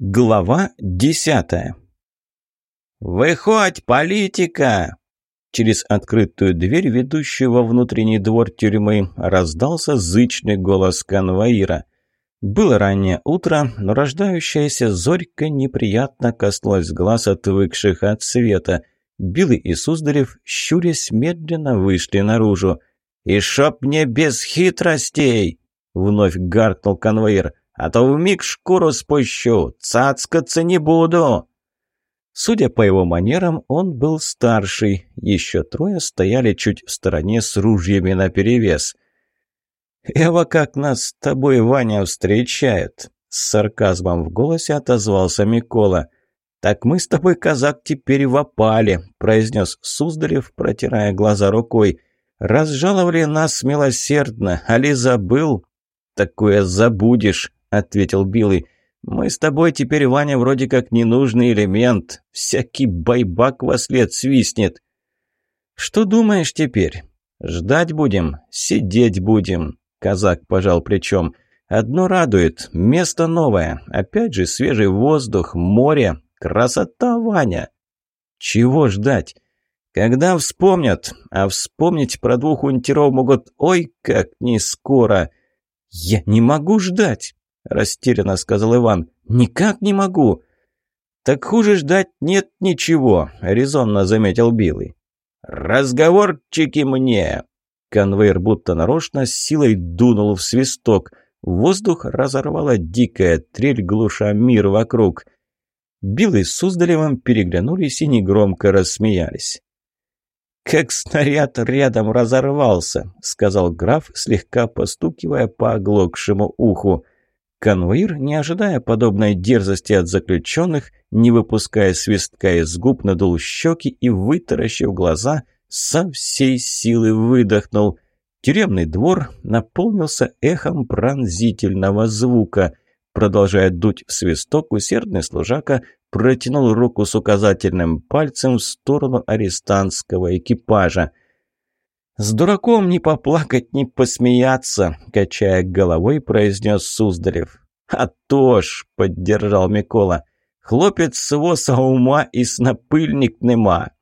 Глава десятая. «Выходь, политика!» Через открытую дверь, ведущую во внутренний двор тюрьмы, раздался зычный голос конвоира. Было раннее утро, но рождающаяся зорька неприятно коснулась глаз, отвыкших от света. Билый и Суздарев, щурясь, медленно вышли наружу. «И шоп мне без хитростей!» — вновь гаркнул конвоир а то вмиг шкуру спущу, цацкаться не буду». Судя по его манерам, он был старший. Еще трое стояли чуть в стороне с ружьями наперевес. «Эва, как нас с тобой, Ваня, встречают!» С сарказмом в голосе отозвался Микола. «Так мы с тобой, казак, теперь в опале», – произнес Суздарев, протирая глаза рукой. «Разжаловали нас милосердно, али забыл?» «Такое забудешь», – ответил Билый. «Мы с тобой теперь, Ваня, вроде как ненужный элемент. Всякий байбак во след свистнет». «Что думаешь теперь? Ждать будем, сидеть будем», – казак пожал плечом. «Одно радует, место новое. Опять же свежий воздух, море, красота, Ваня». «Чего ждать?» «Когда вспомнят, а вспомнить про двух унтеров могут, ой, как не скоро». «Я не могу ждать!» Растерянно сказал Иван. «Никак не могу». «Так хуже ждать нет ничего», — резонно заметил Билый. «Разговорчики мне!» Конвейер будто нарочно с силой дунул в свисток. Воздух разорвала дикая трель, глуша мир вокруг. Билый с Суздалевым переглянулись и негромко рассмеялись. «Как снаряд рядом разорвался», — сказал граф, слегка постукивая по оглохшему уху. Конвоир, не ожидая подобной дерзости от заключенных, не выпуская свистка из губ, надул щеки и, вытаращив глаза, со всей силы выдохнул. Тюремный двор наполнился эхом пронзительного звука. Продолжая дуть в свисток, усердный служака протянул руку с указательным пальцем в сторону арестантского экипажа – «С дураком не поплакать, не посмеяться», – качая головой, произнес Суздарев. «А то ж», – поддержал Микола, – «хлопец своса ума и снопыльник нема».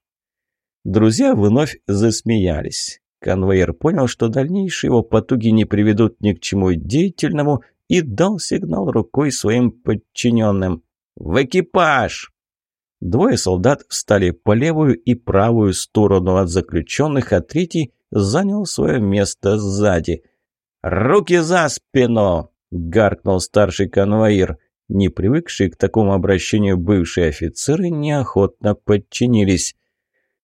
Друзья вновь засмеялись. Конвоир понял, что дальнейшие его потуги не приведут ни к чему деятельному, и дал сигнал рукой своим подчиненным. «В экипаж!» Двое солдат встали по левую и правую сторону от заключенных, а третий занял свое место сзади. «Руки за спину!» – гаркнул старший конвоир. Не привыкшие к такому обращению бывшие офицеры неохотно подчинились.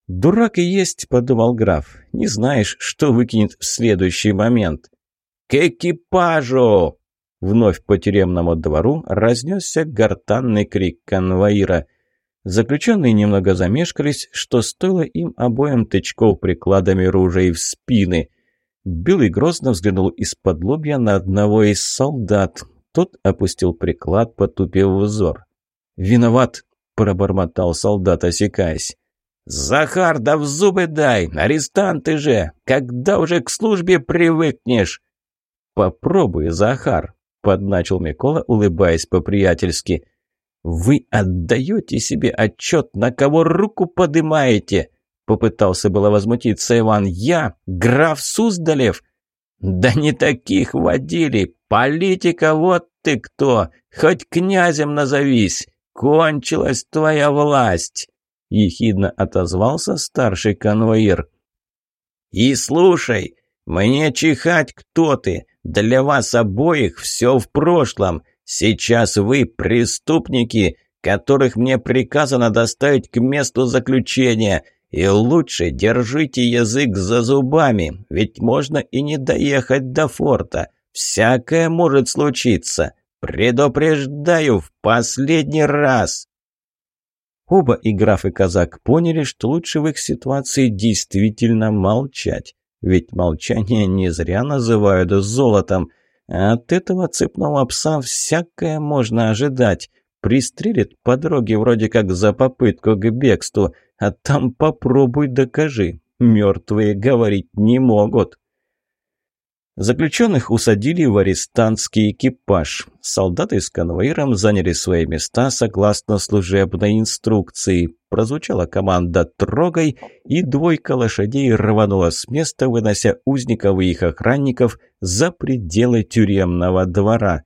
«Дурак и есть», – подумал граф. «Не знаешь, что выкинет в следующий момент». «К экипажу!» Вновь по тюремному двору разнесся гортанный крик конвоира. Заключенные немного замешкались, что стоило им обоим тычков прикладами ружей в спины. Белый грозно взглянул из-под лобья на одного из солдат. Тот опустил приклад, потупив взор. «Виноват!» – пробормотал солдат, осекаясь. «Захар, да в зубы дай! Арестанты же! Когда уже к службе привыкнешь?» «Попробуй, Захар!» – подначил Микола, улыбаясь по-приятельски. «Вы отдаете себе отчет, на кого руку подымаете?» Попытался было возмутиться Иван. «Я, граф Суздалев?» «Да не таких водили! Политика, вот ты кто! Хоть князем назовись! Кончилась твоя власть!» Ехидно отозвался старший конвоир. «И слушай, мне чихать, кто ты! Для вас обоих все в прошлом!» Сейчас вы преступники, которых мне приказано доставить к месту заключения. И лучше держите язык за зубами, ведь можно и не доехать до форта. Всякое может случиться. Предупреждаю в последний раз. Оба и граф, и казак поняли, что лучше в их ситуации действительно молчать. Ведь молчание не зря называют золотом – от этого цепного пса всякое можно ожидать. Пристрелит по дороге вроде как за попытку к бегству, а там попробуй докажи. Мертвые говорить не могут. Заключенных усадили в арестантский экипаж. Солдаты с конвоиром заняли свои места согласно служебной инструкции. Прозвучала команда «Трогай», и двойка лошадей рванула с места, вынося узников и их охранников за пределы тюремного двора.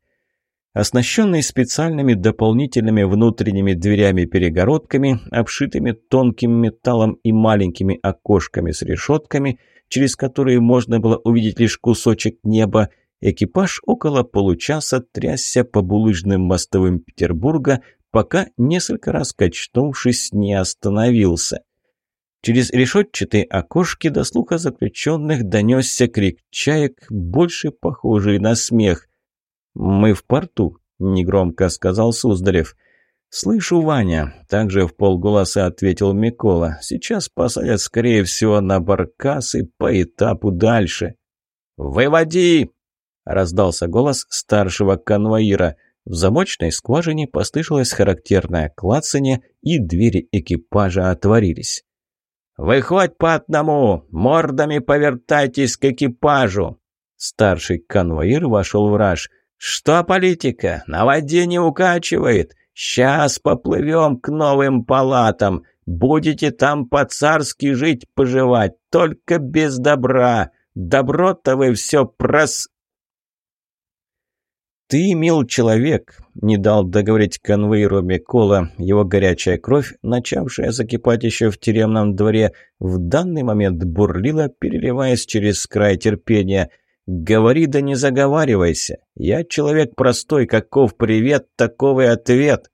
Оснащенный специальными дополнительными внутренними дверями-перегородками, обшитыми тонким металлом и маленькими окошками с решетками – через которые можно было увидеть лишь кусочек неба, экипаж около получаса трясся по булыжным мостовым Петербурга, пока, несколько раз качнувшись, не остановился. Через решетчатые окошки до слуха заключенных донесся крик чаек, больше похожий на смех. «Мы в порту», — негромко сказал Суздалев. «Слышу, Ваня», — также в полголоса ответил Микола. «Сейчас посадят, скорее всего, на баркас и по этапу дальше». «Выводи!» — раздался голос старшего конвоира. В замочной скважине послышалось характерное клацанье, и двери экипажа отворились. «Выходь по одному! Мордами повертайтесь к экипажу!» Старший конвоир вошел в раж. «Что политика? На воде не укачивает!» Сейчас поплывем к новым палатам. Будете там по-царски жить-поживать, только без добра. Добро-то вы все прос...» «Ты, мил человек», — не дал договорить конвейеру Микола. Его горячая кровь, начавшая закипать еще в тюремном дворе, в данный момент бурлила, переливаясь через край терпения — «Говори да не заговаривайся. Я человек простой, каков привет, таков и ответ».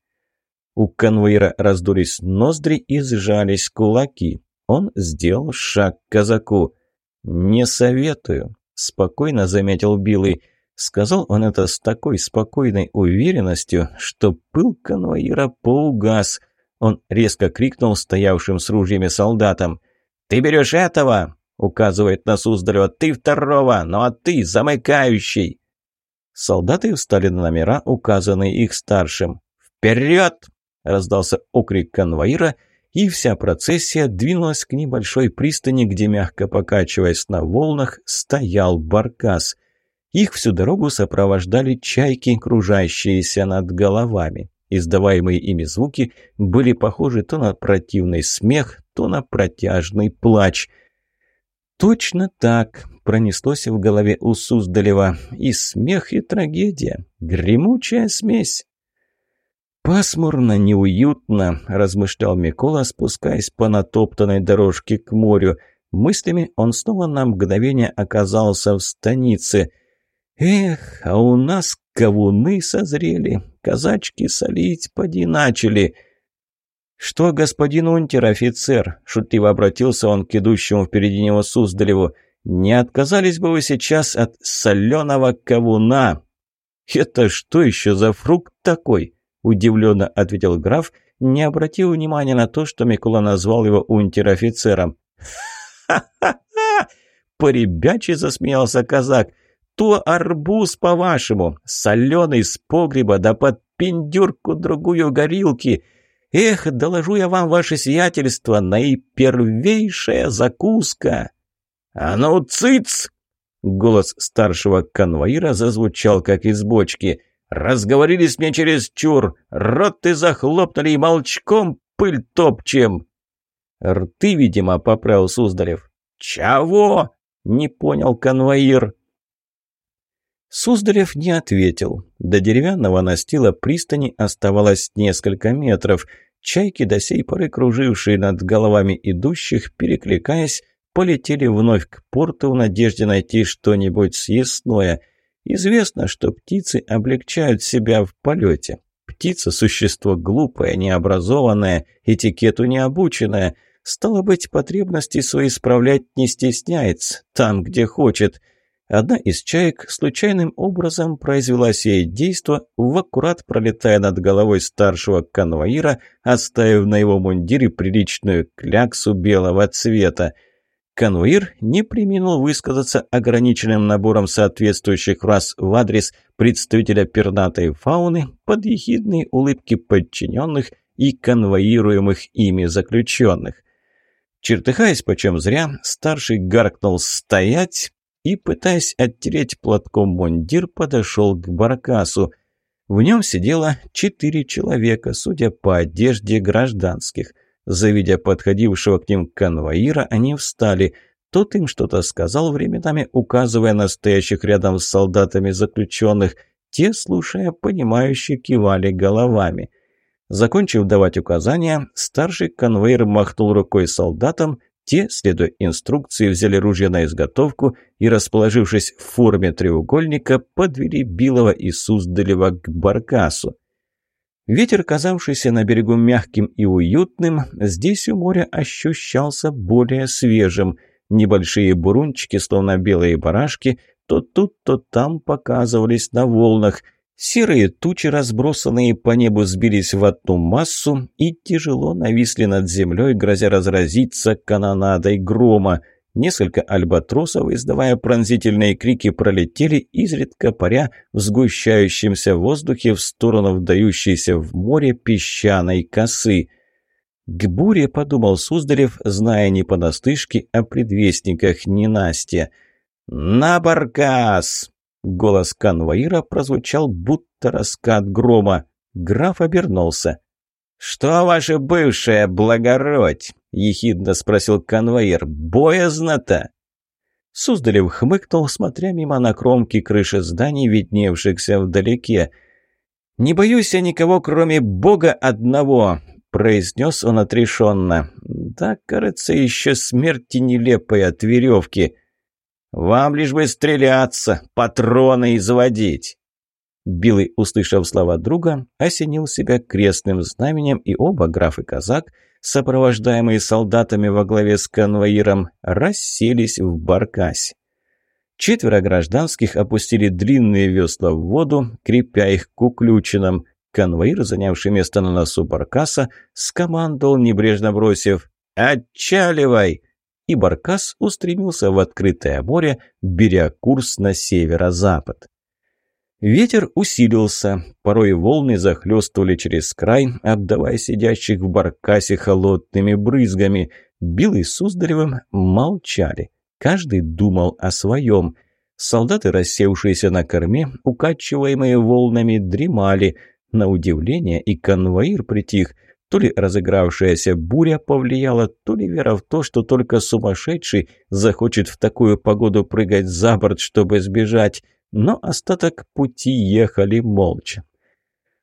У конвоира раздулись ноздри и сжались кулаки. Он сделал шаг к казаку. «Не советую», — спокойно заметил Билый. Сказал он это с такой спокойной уверенностью, что пыл конвоира поугас. Он резко крикнул стоявшим с ружьями солдатам. «Ты берешь этого!» Указывает на Суздалева. «Ты второго, ну а ты замыкающий!» Солдаты встали на номера, указанные их старшим. «Вперед!» – раздался окрик конвоира, и вся процессия двинулась к небольшой пристани, где, мягко покачиваясь на волнах, стоял баркас. Их всю дорогу сопровождали чайки, кружащиеся над головами. Издаваемые ими звуки были похожи то на противный смех, то на протяжный плач – Точно так пронеслось в голове у Суздалева. И смех, и трагедия. Гремучая смесь. «Пасмурно, неуютно», – размышлял Микола, спускаясь по натоптанной дорожке к морю. Мыслями он снова на мгновение оказался в станице. «Эх, а у нас ковуны созрели, казачки солить поди начали». «Что, господин унтер-офицер?» – шутливо обратился он к идущему впереди него Суздалеву. «Не отказались бы вы сейчас от соленого кавуна?» «Это что еще за фрукт такой?» – удивленно ответил граф, не обратив внимания на то, что Микола назвал его унтер-офицером. «Ха-ха-ха!» – поребячий засмеялся казак. «То арбуз, по-вашему, соленый с погреба, да под пиндюрку другую горилки!» Эх, доложу я вам, ваше сиятельство, наипервейшая закуска!» «А ну, цыц!» Голос старшего конвоира зазвучал, как из бочки. «Разговорились мне через чур, роты захлопнули и молчком пыль топчем!» «Рты, видимо, поправил Суздалев». «Чего?» — не понял конвоир. Суздалев не ответил. До деревянного настила пристани оставалось несколько метров. Чайки, до сей поры кружившие над головами идущих, перекликаясь, полетели вновь к порту в надежде найти что-нибудь съестное. Известно, что птицы облегчают себя в полете. Птица – существо глупое, необразованное, этикету не обученное. Стало быть, потребности свои справлять не стесняется, там, где хочет – Одна из чаек случайным образом произвела сие действо, в аккурат пролетая над головой старшего конвоира, оставив на его мундире приличную кляксу белого цвета. Конвоир не приминул высказаться ограниченным набором соответствующих фраз в адрес представителя пернатой фауны под ехидные улыбки подчиненных и конвоируемых ими заключенных. Чертыхаясь почем зря, старший гаркнул «Стоять!» И, пытаясь оттереть платком мундир, подошел к баркасу. В нем сидело четыре человека, судя по одежде гражданских. Завидя подходившего к ним конвоира, они встали. Тот им что-то сказал, временами указывая на стоящих рядом с солдатами заключенных. Те, слушая, понимающе кивали головами. Закончив давать указания, старший конвоир махнул рукой солдатам, те, следуя инструкции, взяли ружья на изготовку и, расположившись в форме треугольника, подвели Билова и Суздалева к баркасу. Ветер, казавшийся на берегу мягким и уютным, здесь у моря ощущался более свежим. Небольшие бурунчики, словно белые барашки, то тут, то там показывались на волнах. Серые тучи, разбросанные по небу, сбились в одну массу и тяжело нависли над землей, грозя разразиться канонадой грома. Несколько альбатросов, издавая пронзительные крики, пролетели, изредка паря в сгущающемся воздухе в сторону вдающейся в море песчаной косы. К буре, подумал Суздалев, зная не понаслышке о предвестниках ненастья. «На баркас!» Голос конвоира прозвучал, будто раскат грома. Граф обернулся. «Что ваше бывшее благородь?» — ехидно спросил конвоир. «Боязно-то?» Суздалев хмыкнул, смотря мимо на кромки крыши зданий, видневшихся вдалеке. «Не боюсь я никого, кроме Бога одного», — произнес он отрешенно. «Да, кажется, еще смерти нелепой от веревки». «Вам лишь бы стреляться, патроны изводить!» Билый, услышав слова друга, осенил себя крестным знаменем, и оба, граф и казак, сопровождаемые солдатами во главе с конвоиром, расселись в баркасе. Четверо гражданских опустили длинные весла в воду, крепя их к уключенным. Конвоир, занявший место на носу баркаса, скомандовал, небрежно бросив «Отчаливай!» И Баркас устремился в открытое море, беря курс на северо-запад. Ветер усилился, порой волны захлестывали через край, обдавая сидящих в баркасе холодными брызгами. Билый с Суздалевым молчали, каждый думал о своем. Солдаты, рассевшиеся на корме, укачиваемые волнами, дремали. На удивление и конвоир притих – то ли разыгравшаяся буря повлияла, то ли вера в то, что только сумасшедший захочет в такую погоду прыгать за борт, чтобы сбежать. Но остаток пути ехали молча.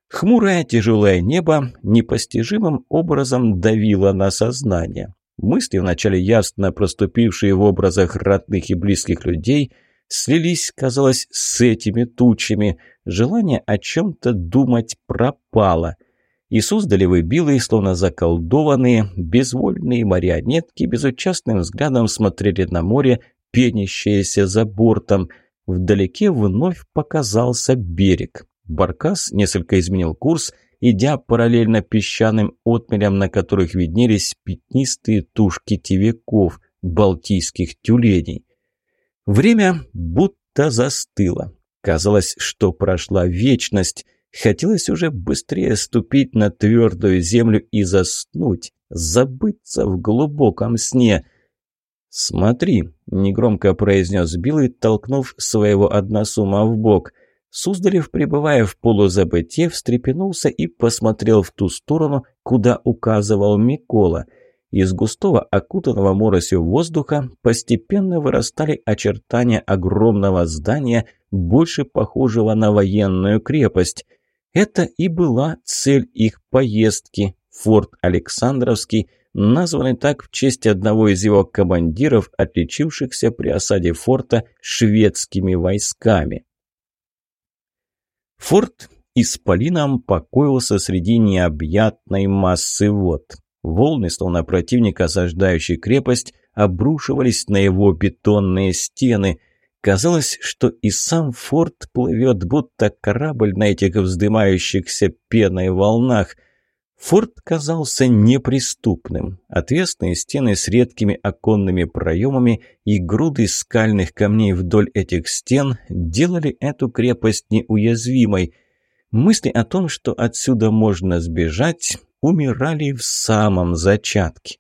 Хмурое тяжелое небо непостижимым образом давило на сознание. Мысли, вначале ясно проступившие в образах родных и близких людей, слились, казалось, с этими тучами. Желание о чем-то думать пропало – и создали вы словно заколдованные, безвольные марионетки, безучастным взглядом смотрели на море, пенящееся за бортом. Вдалеке вновь показался берег. Баркас несколько изменил курс, идя параллельно песчаным отмелям, на которых виднелись пятнистые тушки тевеков, балтийских тюленей. Время будто застыло. Казалось, что прошла вечность – Хотелось уже быстрее ступить на твердую землю и заснуть, забыться в глубоком сне. «Смотри», — негромко произнес Билый, толкнув своего односума в бок. Суздалев, пребывая в полузабытие, встрепенулся и посмотрел в ту сторону, куда указывал Микола. Из густого, окутанного моросью воздуха постепенно вырастали очертания огромного здания, больше похожего на военную крепость — это и была цель их поездки – форт Александровский, названный так в честь одного из его командиров, отличившихся при осаде форта шведскими войсками. Форт исполином покоился среди необъятной массы вод. Волны, словно противник, осаждающий крепость, обрушивались на его бетонные стены – Казалось, что и сам форт плывет, будто корабль на этих вздымающихся пеной волнах. Форт казался неприступным. Отвесные стены с редкими оконными проемами и груды скальных камней вдоль этих стен делали эту крепость неуязвимой. Мысли о том, что отсюда можно сбежать, умирали в самом зачатке.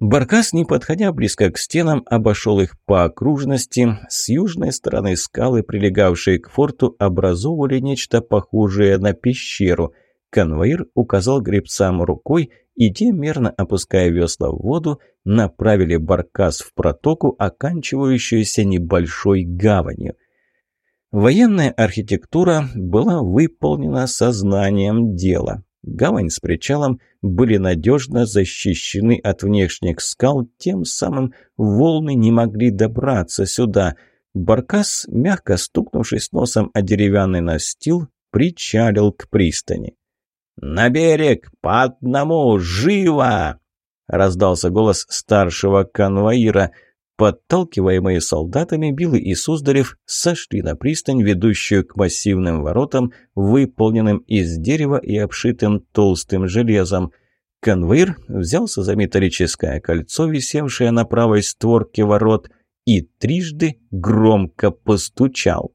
Баркас, не подходя близко к стенам, обошел их по окружности. С южной стороны скалы, прилегавшие к форту, образовывали нечто похожее на пещеру. Конвоир указал гребцам рукой, и те, мерно опуская весла в воду, направили баркас в протоку, оканчивающуюся небольшой гаванью. Военная архитектура была выполнена сознанием дела. Гавань с причалом были надежно защищены от внешних скал, тем самым волны не могли добраться сюда. Баркас, мягко стукнувшись носом о деревянный настил, причалил к пристани. «На берег! По одному! Живо!» — раздался голос старшего конвоира — Подталкиваемые солдатами, Билы и Суздарев сошли на пристань, ведущую к массивным воротам, выполненным из дерева и обшитым толстым железом. Конвейер взялся за металлическое кольцо, висевшее на правой створке ворот, и трижды громко постучал.